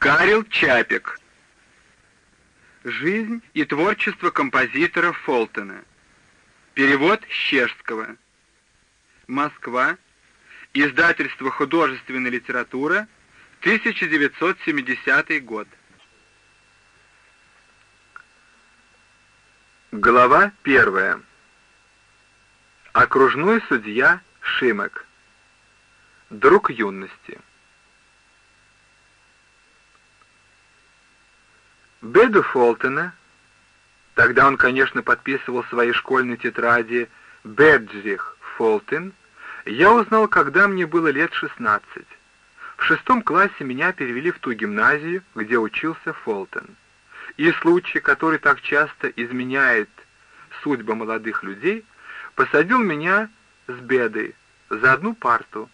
Карел Чапик. Жизнь и творчество композитора Фолтона. Перевод Щерского. Москва. Издательство «Художественная литература», 1970 год. Глава первая. Окружной судья Шимек. Друг юности. Беду Фолтона, тогда он, конечно, подписывал свои школьные тетради Беджих Фолтон, я узнал, когда мне было лет 16. В шестом классе меня перевели в ту гимназию, где учился Фолтон. И случай, который так часто изменяет судьбы молодых людей, посадил меня с бедой за одну парту,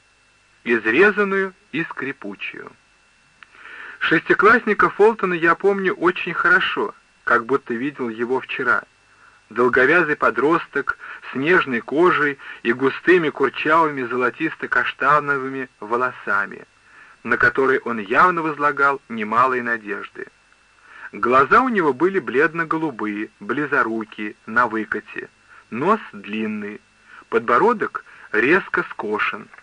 изрезанную и скрипучую. Шестиклассника Фолтона я помню очень хорошо, как будто видел его вчера. Долговязый подросток с нежной кожей и густыми курчавыми золотисто-каштановыми волосами, на которые он явно возлагал немалые надежды. Глаза у него были бледно-голубые, близорукие, на выкате, нос длинный, подбородок резко скошен —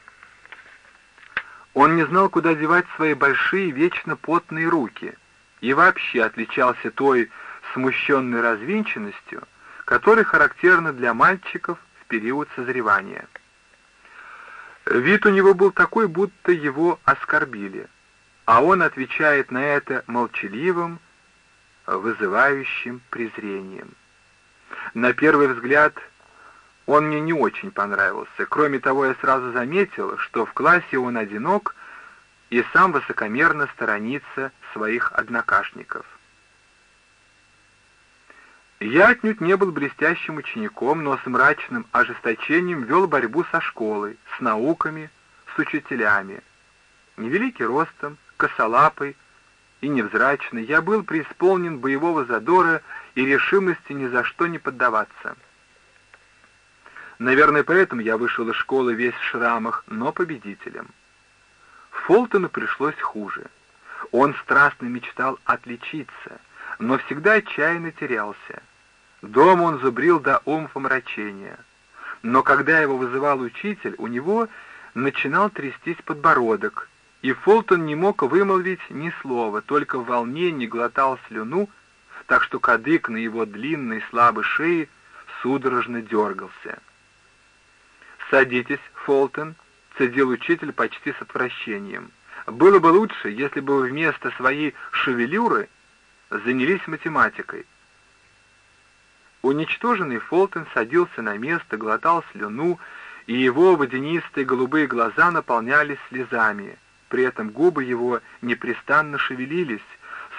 он не знал, куда девать свои большие, вечно потные руки, и вообще отличался той смущенной развинченностью, которая характерна для мальчиков в период созревания. Вид у него был такой, будто его оскорбили, а он отвечает на это молчаливым, вызывающим презрением. На первый взгляд он мне не очень понравился. Кроме того, я сразу заметил, что в классе он одинок и сам высокомерно сторонится своих однокашников. Я отнюдь не был блестящим учеником, но с мрачным ожесточением вел борьбу со школой, с науками, с учителями. Невеликий ростом, косолапый и невзрачный, я был преисполнен боевого задора и решимости ни за что не поддаваться. Наверное, поэтому я вышел из школы весь в шрамах, но победителем. Фолтону пришлось хуже. Он страстно мечтал отличиться, но всегда отчаянно терялся. Дома он зубрил до умопомрачения. Но когда его вызывал учитель, у него начинал трястись подбородок, и Фолтон не мог вымолвить ни слова, только в волнении глотал слюну, так что кадык на его длинной слабой шее судорожно дергался. «Садитесь, Фолтон», — цедил учитель почти с отвращением. «Было бы лучше, если бы вы вместо своей шевелюры занялись математикой». Уничтоженный Фолтон садился на место, глотал слюну, и его водянистые голубые глаза наполнялись слезами. При этом губы его непрестанно шевелились,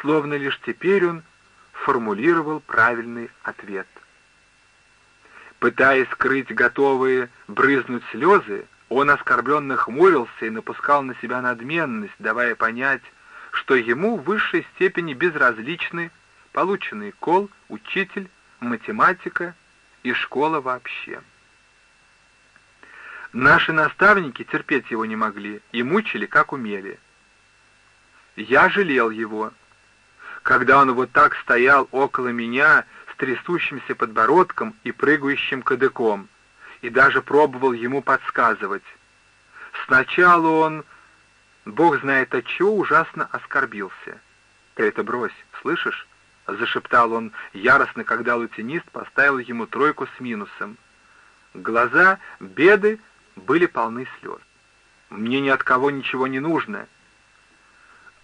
словно лишь теперь он формулировал правильный ответ. Пытаясь скрыть готовые брызнуть слезы, он оскорбленно хмурился и напускал на себя надменность, давая понять, что ему в высшей степени безразличны полученный кол, учитель, математика и школа вообще. Наши наставники терпеть его не могли и мучили, как умели. Я жалел его. Когда он вот так стоял около меня с трясущимся подбородком и прыгающим кадыком, и даже пробовал ему подсказывать. Сначала он, бог знает от чего, ужасно оскорбился. «Ты это брось, слышишь?» — зашептал он яростно, когда латинист поставил ему тройку с минусом. Глаза беды были полны слез. «Мне ни от кого ничего не нужно».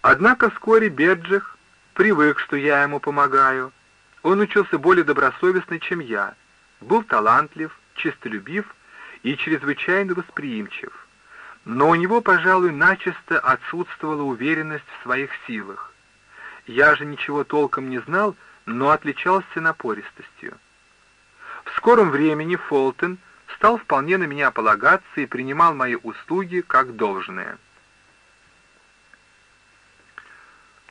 Однако вскоре Беджих привык, что я ему помогаю, он учился более добросовестно, чем я, был талантлив, честолюбив и чрезвычайно восприимчив. Но у него, пожалуй, начисто отсутствовала уверенность в своих силах. Я же ничего толком не знал, но отличался напористостью. В скором времени Фолтон стал вполне на меня полагаться и принимал мои услуги как должное.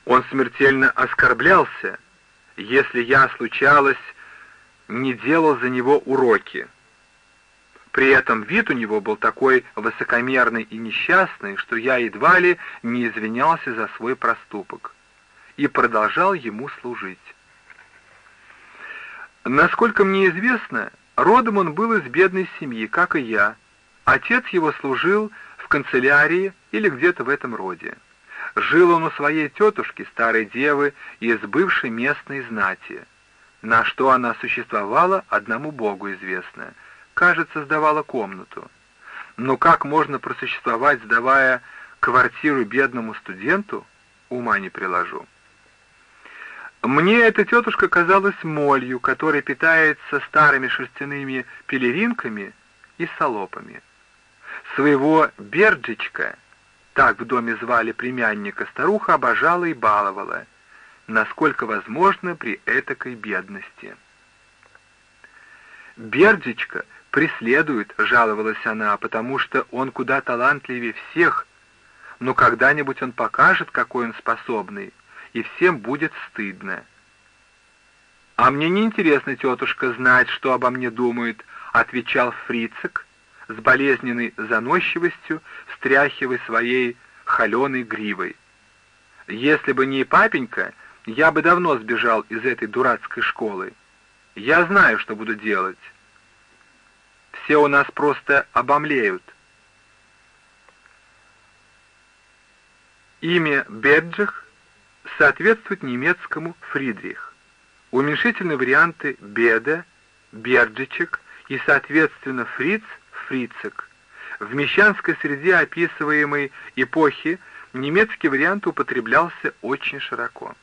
Он смертельно оскорблялся, если я, случалось, не делал за него уроки. При этом вид у него был такой высокомерный и несчастный, что я едва ли не извинялся за свой проступок. и продолжал ему служить. Насколько мне известно, родом он был из бедной семьи, как и я. Отец его служил в канцелярии или где-то в этом роде. Жил он у своей тетушки, старой девы, из бывшей местной знати. На что она существовала, одному Богу известно. Кажется, сдавала комнату. Но как можно просуществовать, сдавая квартиру бедному студенту, ума не приложу. Мне эта тетушка казалась молью, которая питается старыми шерстяными пелеринками и солопами. Своего Берджичка, так в доме звали племянника, старуха обожала и баловала, насколько возможно при этакой бедности. Берджичка преследует, жаловалась она, потому что он куда талантливее всех, но когда-нибудь он покажет, какой он способный, и всем будет стыдно. «А мне не интересно, тетушка, знать, что обо мне думают», — отвечал Фрицек с болезненной заносчивостью, встряхивая своей холеной гривой. «Если бы не папенька, я бы давно сбежал из этой дурацкой школы. Я знаю, что буду делать. Все у нас просто обомлеют». Имя Беджих соответствует немецкому Фридрих. Уменьшительные варианты Беда, Берджичек и, соответственно, Фриц, Фрицек. В мещанской среде описываемой эпохи немецкий вариант употреблялся очень широко.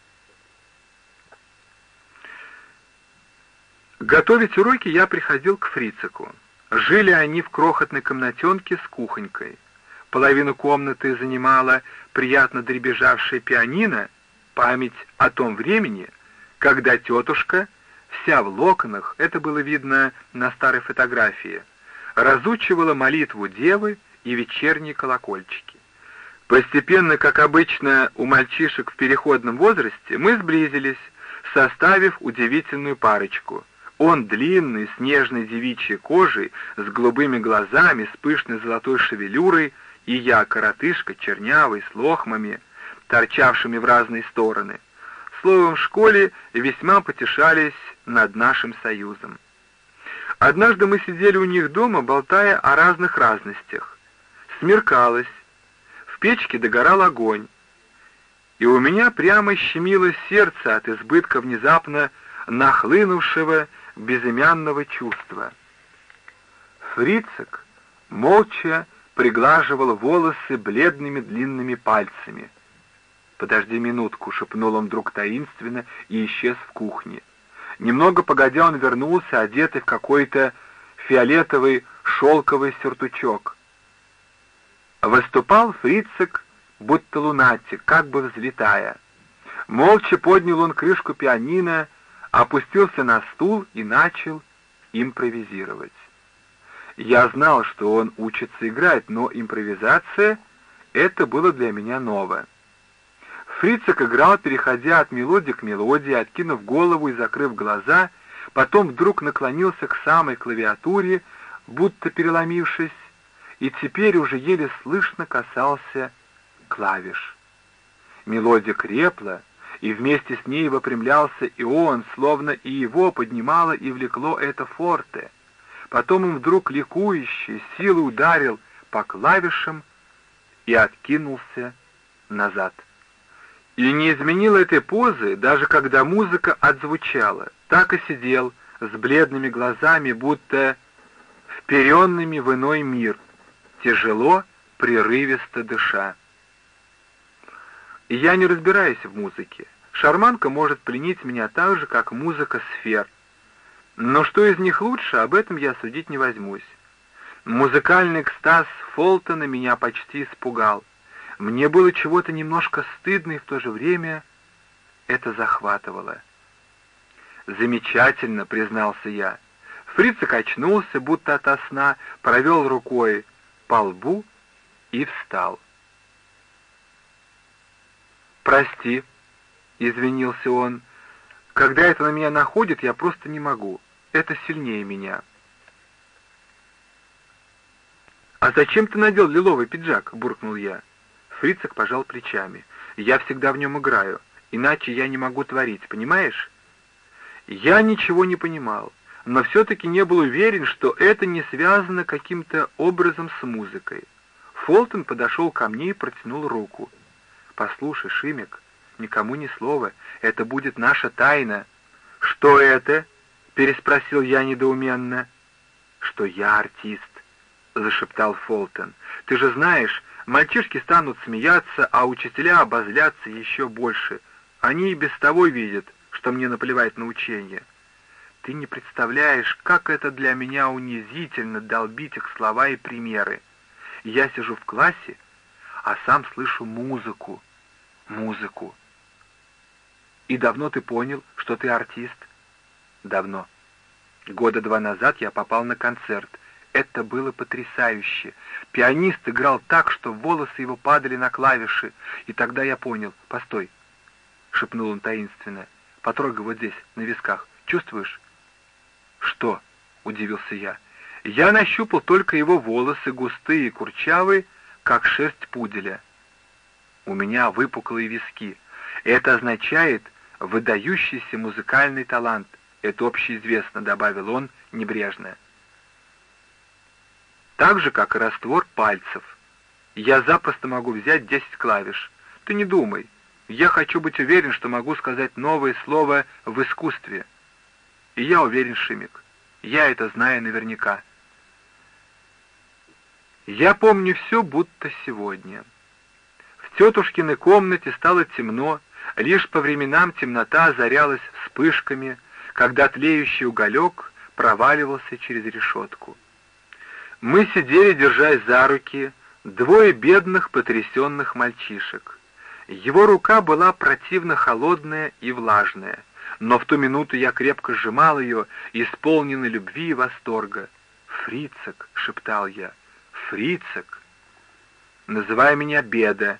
Готовить уроки я приходил к Фрицеку. Жили они в крохотной комнатенке с кухонькой. Половину комнаты занимала приятно дребезжавшая пианино, память о том времени, когда тетушка, вся в локонах, это было видно на старой фотографии, разучивала молитву девы и вечерние колокольчики. Постепенно, как обычно у мальчишек в переходном возрасте, мы сблизились, составив удивительную парочку. Он длинный, с нежной девичьей кожей, с голубыми глазами, с пышной золотой шевелюрой, и я, коротышка, чернявый, с лохмами, торчавшими в разные стороны. Словом, в школе весьма потешались над нашим союзом. Однажды мы сидели у них дома, болтая о разных разностях. Смеркалось, в печке догорал огонь, и у меня прямо щемило сердце от избытка внезапно нахлынувшего безымянного чувства. Фрицек молча приглаживал волосы бледными длинными пальцами — «Подожди минутку», — шепнул он вдруг таинственно и исчез в кухне. Немного погодя он вернулся, одетый в какой-то фиолетовый шелковый сюртучок. Выступал фрицик, будто лунатик, как бы взлетая. Молча поднял он крышку пианино, опустился на стул и начал импровизировать. Я знал, что он учится играть, но импровизация — это было для меня новое. Фрицек играл, переходя от мелодии к мелодии, откинув голову и закрыв глаза, потом вдруг наклонился к самой клавиатуре, будто переломившись, и теперь уже еле слышно касался клавиш. Мелодия крепла, и вместе с ней выпрямлялся и он, словно и его поднимало и влекло это форте. Потом он вдруг ликующий силой ударил по клавишам и откинулся назад и не изменил этой позы, даже когда музыка отзвучала. Так и сидел, с бледными глазами, будто вперенными в иной мир, тяжело, прерывисто дыша. я не разбираюсь в музыке. Шарманка может пленить меня так же, как музыка сфер. Но что из них лучше, об этом я судить не возьмусь. Музыкальный экстаз Фолтона меня почти испугал. Мне было чего-то немножко стыдно, и в то же время это захватывало. «Замечательно», — признался я. Фрицек очнулся, будто ото сна, провел рукой по лбу и встал. «Прости», — извинился он, — «когда это на меня находит, я просто не могу. Это сильнее меня». «А зачем ты надел лиловый пиджак?» — буркнул я. Фрицек пожал плечами. «Я всегда в нем играю. иначе я не могу творить, понимаешь? Я ничего не понимал, но все-таки не был уверен, что это не связано каким-то образом с музыкой. Фолтон подошел ко мне и протянул руку. «Послушай, Шимик, никому ни слова, это будет наша тайна». «Что это?» — переспросил я недоуменно. «Что я артист», — зашептал Фолтон. «Ты же знаешь, мальчишки станут смеяться, а учителя обозлятся еще больше. Они и без того видят, что мне наплевать на учение. Ты не представляешь, как это для меня унизительно долбить их слова и примеры. Я сижу в классе, а сам слышу музыку. Музыку. И давно ты понял, что ты артист? Давно. Года два назад я попал на концерт. Это было потрясающе. Пианист играл так, что волосы его падали на клавиши. И тогда я понял. Постой, — шепнул он таинственно. Потрогай вот здесь, на висках. Чувствуешь? Что? — удивился я. Я нащупал только его волосы, густые и курчавые, как шерсть пуделя. У меня выпуклые виски. Это означает выдающийся музыкальный талант. Это общеизвестно, добавил он небрежно. Так же, как и раствор пальцев. Я запросто могу взять десять клавиш. Ты не думай. Я хочу быть уверен, что могу сказать новое слово в искусстве. И я уверен, Шимик. Я это знаю наверняка. Я помню все, будто сегодня. В тетушкиной комнате стало темно, лишь по временам темнота озарялась вспышками, когда тлеющий уголек проваливался через решетку. Мы сидели, держась за руки, двое бедных потрясенных мальчишек. Его рука была противно холодная и влажная, но в ту минуту я крепко сжимал ее, исполненный любви и восторга. «Фрицек!» — шептал я — Фрицек. Называй меня Беда,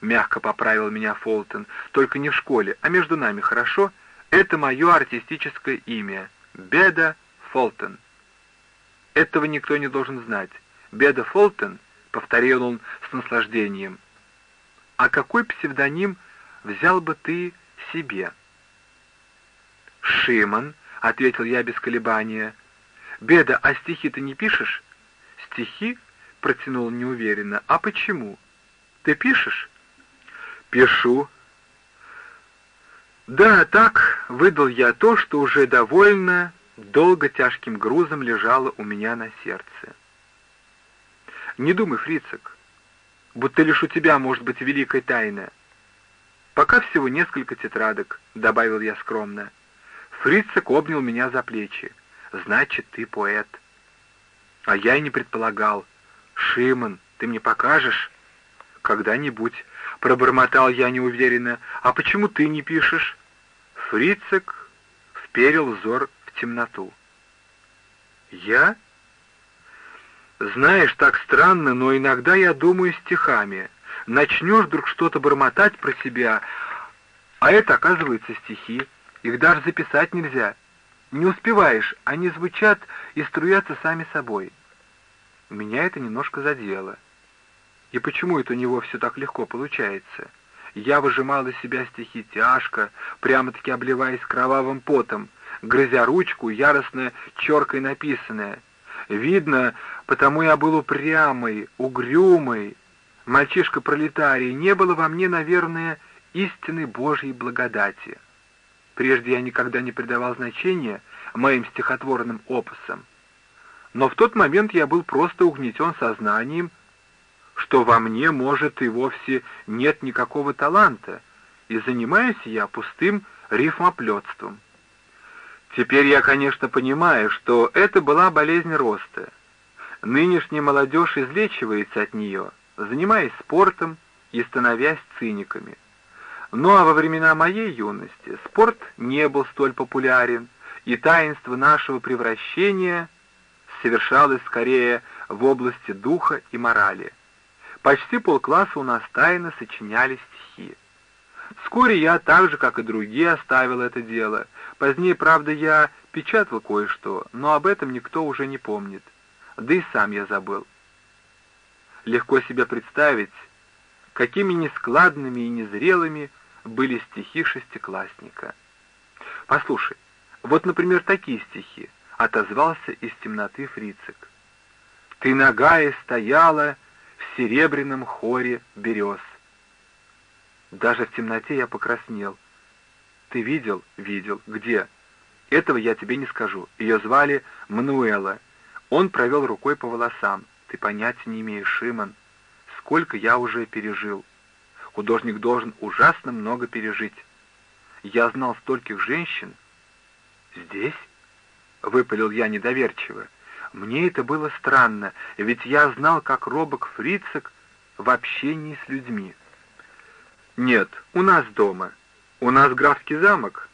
мягко поправил меня Фолтон. Только не в школе, а между нами, хорошо? Это мое артистическое имя. Беда Фолтон. Этого никто не должен знать. Беда Фолтон, повторил он с наслаждением. А какой псевдоним взял бы ты себе? Шимон, ответил я без колебания. Беда, а стихи ты не пишешь? Стихи? протянул неуверенно. «А почему? Ты пишешь?» «Пишу». «Да, так выдал я то, что уже довольно долго тяжким грузом лежало у меня на сердце. Не думай, Фрицек, будто лишь у тебя может быть великая тайна. Пока всего несколько тетрадок», — добавил я скромно. Фрицек обнял меня за плечи. «Значит, ты поэт». А я и не предполагал, «Шимон, ты мне покажешь?» «Когда-нибудь», — пробормотал я неуверенно. «А почему ты не пишешь?» Фрицек вперил взор темноту. «Я?» «Знаешь, так странно, но иногда я думаю стихами. Начнешь вдруг что-то бормотать про себя, а это, оказывается, стихи. Их даже записать нельзя. Не успеваешь, они звучат и струятся сами собой». Меня это немножко задело. И почему это у него все так легко получается? Я выжимал из себя стихи тяжко, прямо-таки обливаясь кровавым потом, грызя ручку, яростно черкой написанное. Видно, потому я был упрямый, угрюмый. Мальчишка-пролетарий, не было во мне, наверное, истинной Божьей благодати. Прежде я никогда не придавал значения моим стихотворным опусам но в тот момент я был просто угнетен сознанием, что во мне, может, и вовсе нет никакого таланта, и занимаюсь я пустым рифмоплетством. Теперь я, конечно, понимаю, что это была болезнь роста. Нынешняя молодежь излечивается от нее, занимаясь спортом и становясь циниками. Ну а во времена моей юности спорт не был столь популярен, и таинство нашего превращения — совершалось скорее в области духа и морали. Почти полкласса у нас тайно сочиняли стихи. Вскоре я, так же, как и другие, оставил это дело. Позднее, правда, я печатал кое-что, но об этом никто уже не помнит. Да и сам я забыл. Легко себе представить, какими нескладными и незрелыми были стихи шестиклассника. Послушай, вот, например, такие стихи, отозвался из темноты Фрицик. Ты ногая стояла в серебряном хоре берез. Даже в темноте я покраснел. Ты видел? Видел. Где? Этого я тебе не скажу. Ее звали Мануэла. Он провел рукой по волосам. Ты понятия не имеешь, Шимон, сколько я уже пережил. Художник должен ужасно много пережить. Я знал стольких женщин. Здесь? Выпалил я недоверчиво. Мне это было странно, ведь я знал, как робок фрицек в общении с людьми. Нет, у нас дома. У нас графский замок.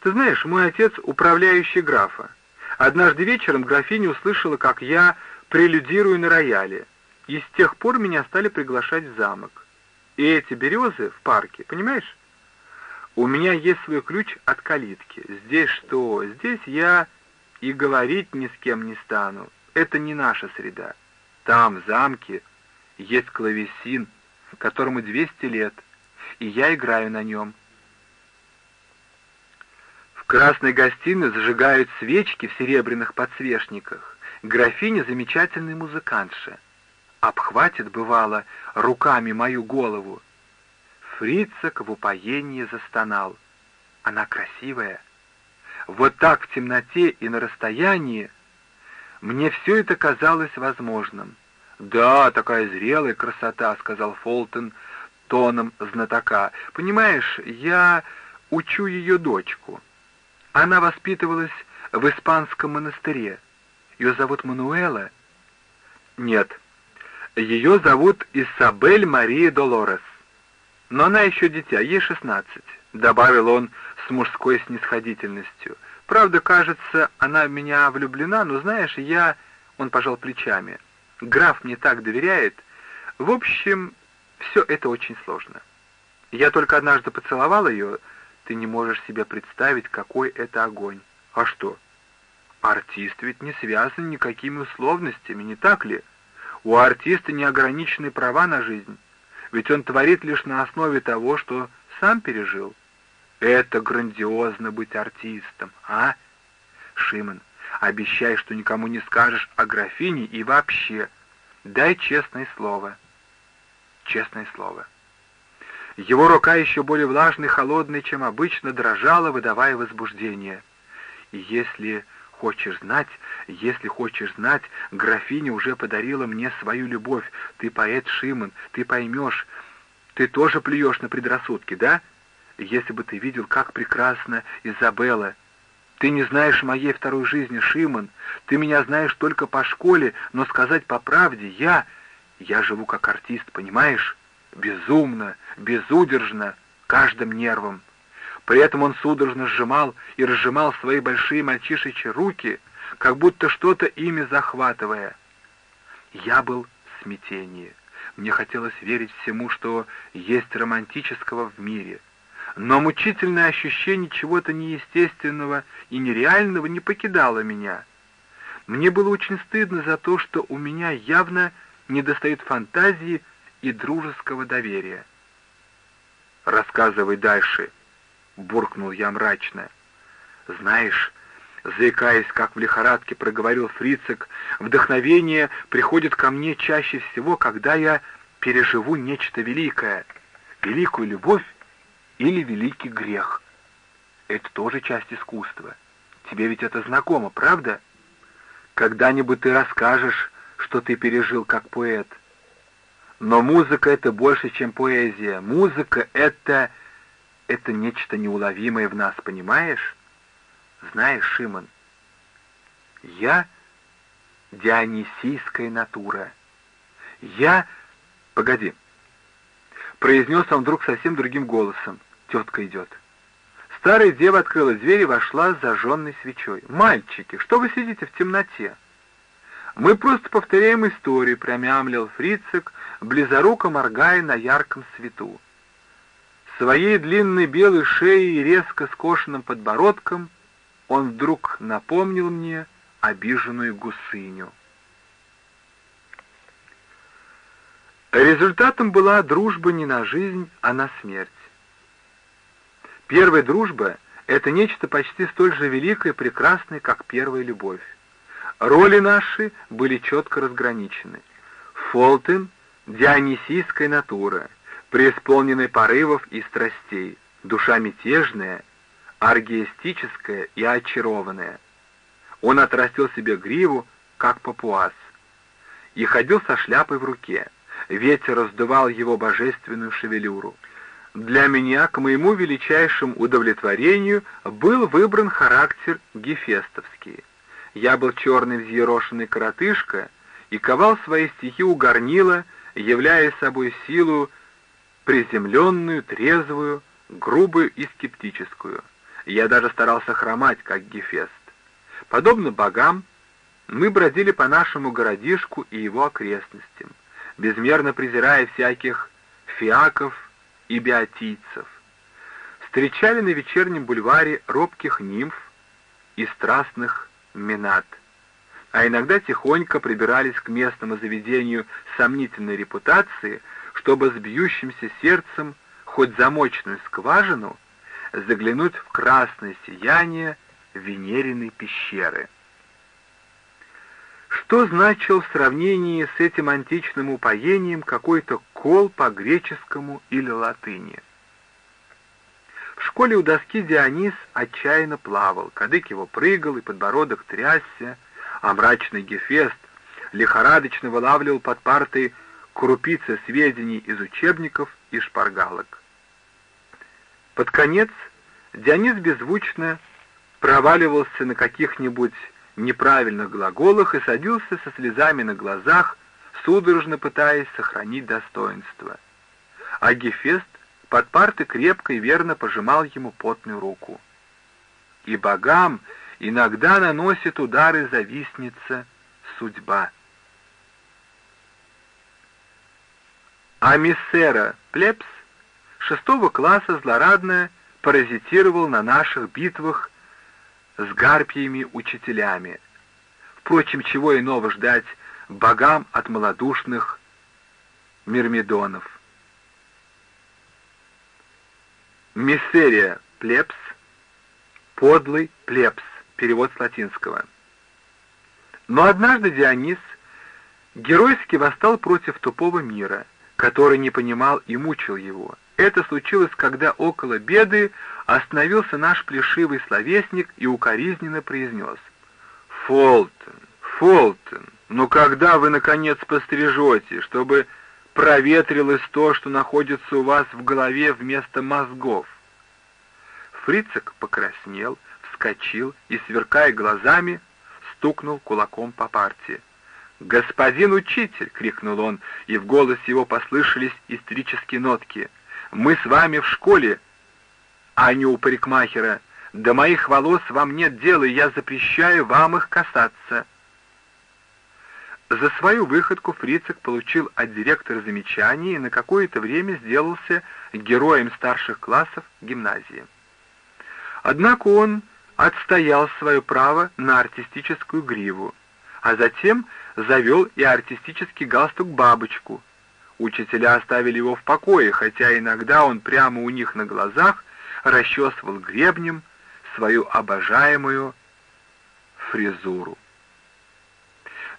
Ты знаешь, мой отец управляющий графа. Однажды вечером графиня услышала, как я прелюдирую на рояле, и с тех пор меня стали приглашать в замок. И эти березы в парке, понимаешь? У меня есть свой ключ от калитки. Здесь что? Здесь я и говорить ни с кем не стану. Это не наша среда. Там, в замке, есть клавесин, которому 200 лет, и я играю на нем. В красной гостиной зажигают свечки в серебряных подсвечниках. Графиня замечательный музыкантша. Обхватит, бывало, руками мою голову. Фрицек в упоении застонал. Она красивая. Вот так в темноте и на расстоянии мне все это казалось возможным. «Да, такая зрелая красота», — сказал Фолтон тоном знатока. «Понимаешь, я учу ее дочку. Она воспитывалась в испанском монастыре. Ее зовут Мануэла?» «Нет, ее зовут Исабель Мария Долорес. Но она еще дитя, ей шестнадцать», — добавил он с мужской снисходительностью. «Правда, кажется, она в меня влюблена, но, знаешь, я...» Он пожал плечами. «Граф мне так доверяет. В общем, все это очень сложно. Я только однажды поцеловал ее. Ты не можешь себе представить, какой это огонь. А что? Артист ведь не связан никакими условностями, не так ли? У артиста неограниченные права на жизнь. Ведь он творит лишь на основе того, что сам пережил. Это грандиозно быть артистом, а? Шимон, обещай, что никому не скажешь о графине и вообще. Дай честное слово. Честное слово. Его рука еще более влажной холодной, чем обычно, дрожала, выдавая возбуждение. И если хочешь знать, если хочешь знать, графиня уже подарила мне свою любовь. Ты поэт, Шимон, ты поймешь. Ты тоже плюешь на предрассудки, да? Если бы ты видел, как прекрасна Изабелла. Ты не знаешь моей второй жизни, Шимон. Ты меня знаешь только по школе, но сказать по правде, я... Я живу как артист, понимаешь? Безумно, безудержно, каждым нервом. При этом он судорожно сжимал и разжимал свои большие мальчишечьи руки, как будто что-то ими захватывая. Я был в смятении. Мне хотелось верить всему, что есть романтического в мире. Но мучительное ощущение чего-то неестественного и нереального не покидало меня. Мне было очень стыдно за то, что у меня явно недостает фантазии и дружеского доверия. «Рассказывай дальше», — буркнул я мрачно. «Знаешь, заикаясь, как в лихорадке проговорил Фрицек, вдохновение приходит ко мне чаще всего, когда я переживу нечто великое, великую любовь или великий грех. Это тоже часть искусства. Тебе ведь это знакомо, правда? Когда-нибудь ты расскажешь, что ты пережил как поэт. Но музыка — это больше, чем поэзия. Музыка — это... это нечто неуловимое в нас, понимаешь? Знаешь, Шимон, я дионисийская натура. Я... Погоди. Произнес он вдруг совсем другим голосом. Тетка идет. Старая дева открыла дверь и вошла с зажженной свечой. «Мальчики, что вы сидите в темноте?» «Мы просто повторяем историю», — промямлил Фрицик, близоруко моргая на ярком свету. Своей длинной белой шеей и резко скошенным подбородком он вдруг напомнил мне обиженную гусыню. Результатом была дружба не на жизнь, а на смерть. Первая дружба — это нечто почти столь же великое и прекрасное, как первая любовь. Роли наши были четко разграничены. Фолтен — дионисийская натура, преисполненная порывов и страстей, душа мятежная, аргиестическая и очарованная. Он отрастил себе гриву, как папуас, и ходил со шляпой в руке. Ветер раздувал его божественную шевелюру. Для меня, к моему величайшему удовлетворению, был выбран характер гефестовский. Я был черный взъерошенный коротышка и ковал свои стихи у горнила, являя собой силу приземленную, трезвую, грубую и скептическую. Я даже старался хромать, как Гефест. Подобно богам, мы бродили по нашему городишку и его окрестностям, безмерно презирая всяких фиаков и биотийцев. Встречали на вечернем бульваре робких нимф и страстных минат, а иногда тихонько прибирались к местному заведению сомнительной репутации, чтобы с бьющимся сердцем хоть замочную скважину заглянуть в красное сияние Венериной пещеры. Что значил в сравнении с этим античным упоением какой-то кол по-греческому или латыни? В школе у доски Дионис отчаянно плавал, кадык его прыгал и подбородок трясся, а мрачный Гефест лихорадочно вылавливал под партой крупицы сведений из учебников и шпаргалок. Под конец Дионис беззвучно проваливался на каких-нибудь неправильных глаголах и садился со слезами на глазах, судорожно пытаясь сохранить достоинство. А Гефест под парты крепко и верно пожимал ему потную руку. И богам иногда наносит удары завистница судьба. А миссера Плебс шестого класса злорадно паразитировал на наших битвах с гарпиями-учителями. Впрочем, чего иного ждать богам от малодушных мирмидонов. Миссерия плебс, подлый плебс, перевод с латинского. Но однажды Дионис геройски восстал против тупого мира, который не понимал и мучил его. Это случилось, когда около беды остановился наш плешивый словесник и укоризненно произнес. «Фолтон, Фолтон, ну когда вы, наконец, пострижете, чтобы проветрилось то, что находится у вас в голове вместо мозгов?» Фрицик покраснел, вскочил и, сверкая глазами, стукнул кулаком по парте. «Господин учитель!» — крикнул он, и в голосе его послышались истерические нотки. «Мы с вами в школе, а не у парикмахера. До моих волос вам нет дела, и я запрещаю вам их касаться». За свою выходку Фрицик получил от директора замечание и на какое-то время сделался героем старших классов гимназии. Однако он отстоял свое право на артистическую гриву, а затем завел и артистический галстук-бабочку. Учителя оставили его в покое, хотя иногда он прямо у них на глазах расчесывал гребнем свою обожаемую фризуру.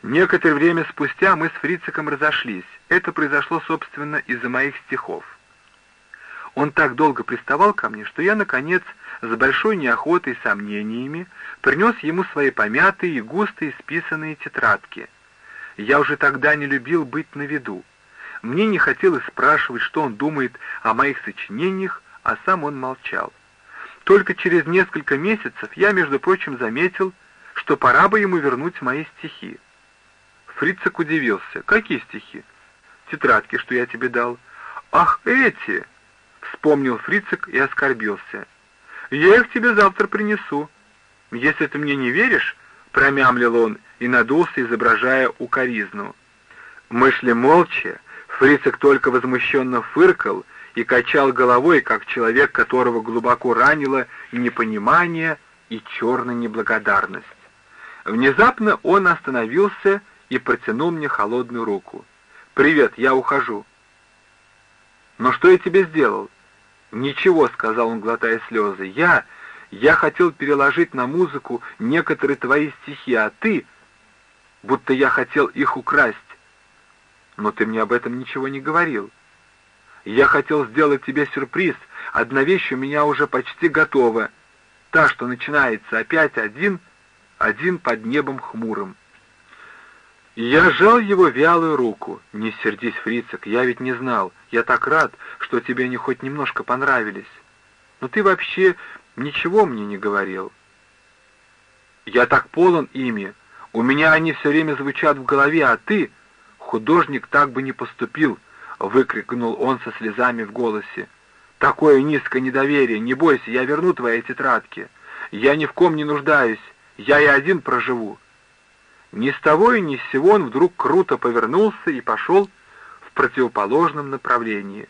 Некоторое время спустя мы с Фрициком разошлись. Это произошло, собственно, из-за моих стихов. Он так долго приставал ко мне, что я, наконец, с большой неохотой и сомнениями принес ему свои помятые и густо исписанные тетрадки. Я уже тогда не любил быть на виду. Мне не хотелось спрашивать, что он думает о моих сочинениях, а сам он молчал. Только через несколько месяцев я, между прочим, заметил, что пора бы ему вернуть мои стихи. Фрицек удивился. «Какие стихи?» «Тетрадки, что я тебе дал». «Ах, эти!» — вспомнил Фрицек и оскорбился. «Я их тебе завтра принесу. Если ты мне не веришь, — промямлил он и надулся, изображая укоризну. Мы шли молча, Фрицек только возмущенно фыркал — и качал головой, как человек, которого глубоко ранило непонимание и черная неблагодарность. Внезапно он остановился и протянул мне холодную руку. «Привет, я ухожу». «Но что я тебе сделал?» «Ничего», — сказал он, глотая слезы, — «я... я хотел переложить на музыку некоторые твои стихи, а ты... будто я хотел их украсть. Но ты мне об этом ничего не говорил. Я хотел сделать тебе сюрприз. Одна вещь у меня уже почти готова. Та, что начинается опять один, один под небом хмурым». Я сжал его вялую руку. «Не сердись, Фрицек, я ведь не знал. Я так рад, что тебе они хоть немножко понравились. Но ты вообще ничего мне не говорил. Я так полон ими. У меня они все время звучат в голове, а ты, художник, так бы не поступил», — выкрикнул он со слезами в голосе. «Такое низкое недоверие. Не бойся, я верну твои тетрадки. Я ни в ком не нуждаюсь. Я и один проживу». Ни с того и ни с сего он вдруг круто повернулся и пошел в противоположном направлении.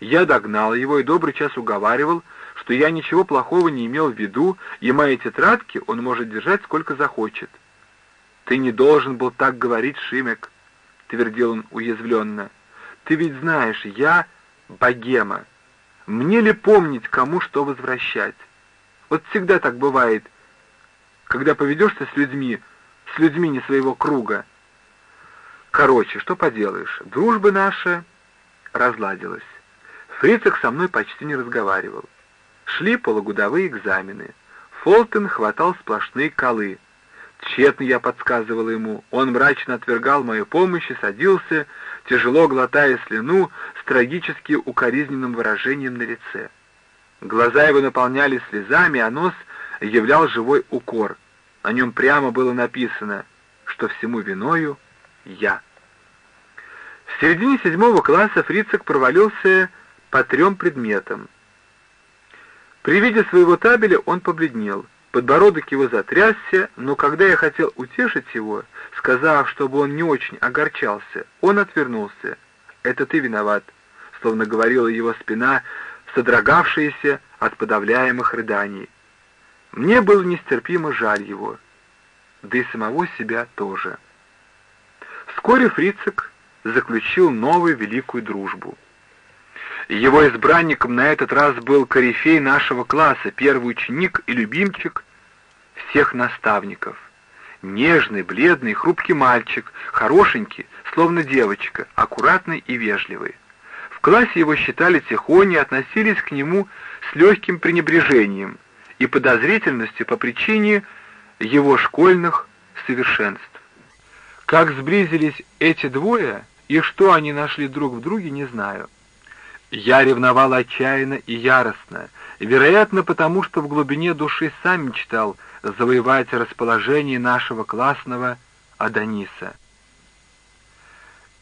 Я догнал его и добрый час уговаривал, что я ничего плохого не имел в виду, и мои тетрадки он может держать сколько захочет. «Ты не должен был так говорить, Шимек», — твердил он уязвленно. «Ты ведь знаешь, я богема. Мне ли помнить, кому что возвращать? Вот всегда так бывает, когда поведешься с людьми, с людьми не своего круга. Короче, что поделаешь, дружба наша разладилась. Фрицек со мной почти не разговаривал. Шли полугодовые экзамены. Фолтон хватал сплошные колы. Тщетно я подсказывал ему. Он мрачно отвергал мою помощь и садился, тяжело глотая слюну, с трагически укоризненным выражением на лице. Глаза его наполнялись слезами, а нос являл живой укор — на нем прямо было написано, что всему виною я. В середине седьмого класса Фрицек провалился по трем предметам. При виде своего табеля он побледнел. Подбородок его затрясся, но когда я хотел утешить его, сказав, чтобы он не очень огорчался, он отвернулся. «Это ты виноват», — словно говорила его спина, содрогавшаяся от подавляемых рыданий. Мне было нестерпимо жаль его, да и самого себя тоже. Вскоре Фрицек заключил новую великую дружбу. Его избранником на этот раз был корифей нашего класса, первый ученик и любимчик всех наставников. Нежный, бледный, хрупкий мальчик, хорошенький, словно девочка, аккуратный и вежливый. В классе его считали тихоней, относились к нему с легким пренебрежением – и подозрительностью по причине его школьных совершенств. Как сблизились эти двое и что они нашли друг в друге, не знаю. Я ревновал отчаянно и яростно, вероятно, потому что в глубине души сам мечтал завоевать расположение нашего классного Адониса.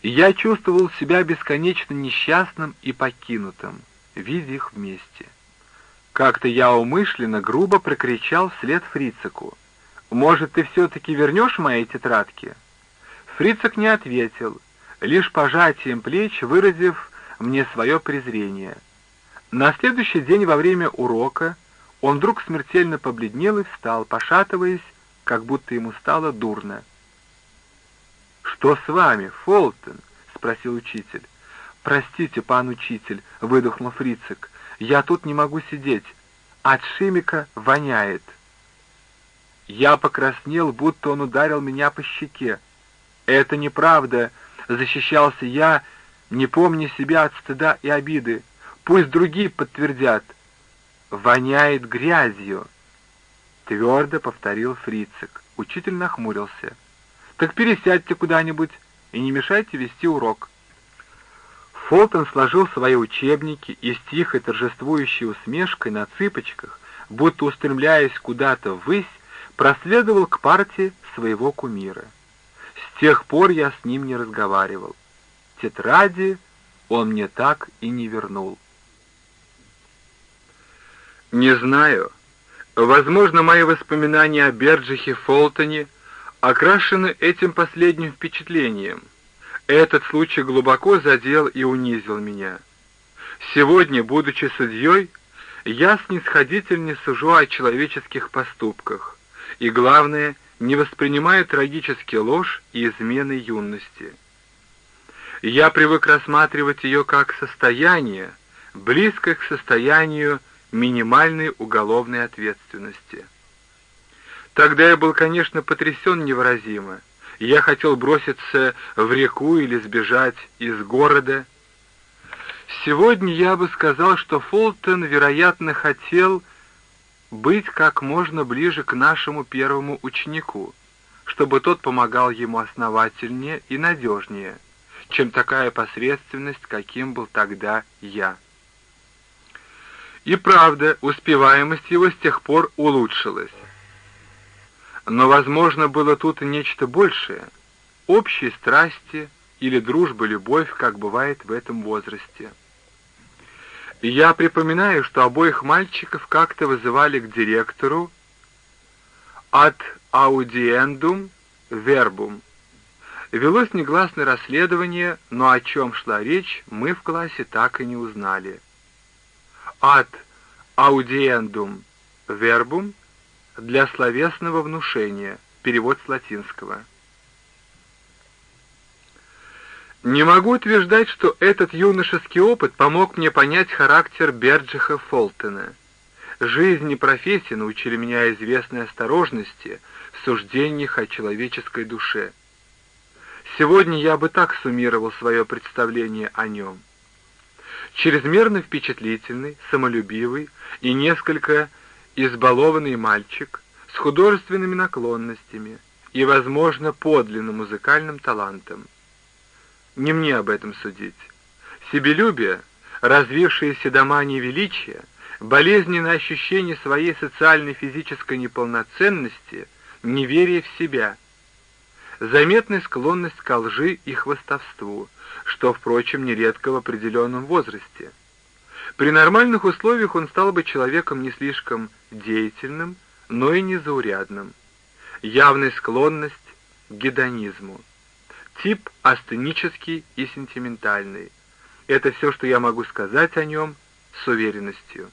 Я чувствовал себя бесконечно несчастным и покинутым, видя их вместе. Как-то я умышленно грубо прокричал вслед Фрицеку. «Может, ты все-таки вернешь мои тетрадки?» Фрицек не ответил, лишь пожатием плеч выразив мне свое презрение. На следующий день во время урока он вдруг смертельно побледнел и встал, пошатываясь, как будто ему стало дурно. «Что с вами, Фолтон?» — спросил учитель. «Простите, пан учитель», — выдохнул Фрицек, я тут не могу сидеть. От Шимика воняет. Я покраснел, будто он ударил меня по щеке. Это неправда, защищался я, не помня себя от стыда и обиды. Пусть другие подтвердят. Воняет грязью. Твердо повторил Фрицик. Учитель нахмурился. Так пересядьте куда-нибудь и не мешайте вести урок. Фолтон сложил свои учебники и с тихой торжествующей усмешкой на цыпочках, будто устремляясь куда-то ввысь, проследовал к партии своего кумира. С тех пор я с ним не разговаривал. Тетради он мне так и не вернул. Не знаю. Возможно, мои воспоминания о Берджихе Фолтоне окрашены этим последним впечатлением — этот случай глубоко задел и унизил меня. Сегодня, будучи судьей, я снисходительно сужу о человеческих поступках, и, главное, не воспринимаю трагически ложь и измены юности. Я привык рассматривать ее как состояние, близкое к состоянию минимальной уголовной ответственности. Тогда я был, конечно, потрясен невыразимо. Я хотел броситься в реку или сбежать из города. Сегодня я бы сказал, что Фултон, вероятно, хотел быть как можно ближе к нашему первому ученику, чтобы тот помогал ему основательнее и надежнее, чем такая посредственность, каким был тогда я. И правда, успеваемость его с тех пор улучшилась. Но, возможно, было тут и нечто большее, общие страсти или дружба-любовь, как бывает в этом возрасте. Я припоминаю, что обоих мальчиков как-то вызывали к директору от аудиендум вербум. Велось негласное расследование, но о чем шла речь, мы в классе так и не узнали. Ad audiendum verbum для словесного внушения. Перевод с латинского. Не могу утверждать, что этот юношеский опыт помог мне понять характер Берджиха Фолтена. Жизнь и профессия научили меня известной осторожности в суждениях о человеческой душе. Сегодня я бы так суммировал свое представление о нем чрезмерно впечатлительный, самолюбивый и несколько избалованный мальчик с художественными наклонностями и, возможно, подлинным музыкальным талантом. Не мне об этом судить. Себелюбие, развившееся до мании величия, болезненное ощущение своей социальной физической неполноценности, неверие в себя, заметная склонность к лжи и хвастовству — что, впрочем, нередко в определенном возрасте. При нормальных условиях он стал бы человеком не слишком деятельным, но и незаурядным. Явная склонность к гедонизму. Тип астенический и сентиментальный. Это все, что я могу сказать о нем с уверенностью.